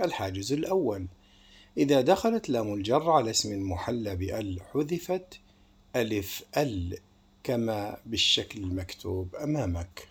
الحاجز الأول. إذا دخلت لام الجر على اسم محل بأل حذفت ألف أل كما بالشكل المكتوب أمامك.